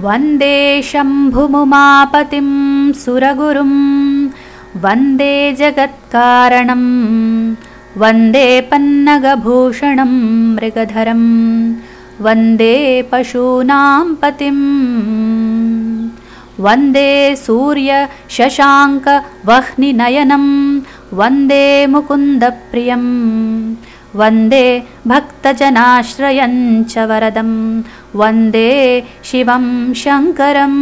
वन्दे शम्भुमुमापतिं सुरगुरुं वन्दे जगत्कारणं वन्दे पन्नगभूषणं मृगधरं वन्दे पशूनां पतिं वन्दे सूर्यशशाङ्कवह्निनयनं वन्दे मुकुन्दप्रियम् वन्दे भक्तजनाश्रयञ्च वरदं वन्दे शिवं शङ्करम्